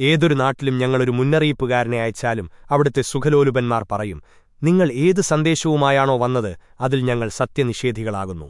ഏതൊരു നാട്ടിലും ഞങ്ങളൊരു മുന്നറിയിപ്പുകാരനെ അയച്ചാലും അവിടുത്തെ സുഖലോലുപന്മാർ പറയും നിങ്ങൾ ഏത് സന്ദേശവുമായാണോ വന്നത് അതിൽ ഞങ്ങൾ സത്യനിഷേധികളാകുന്നു.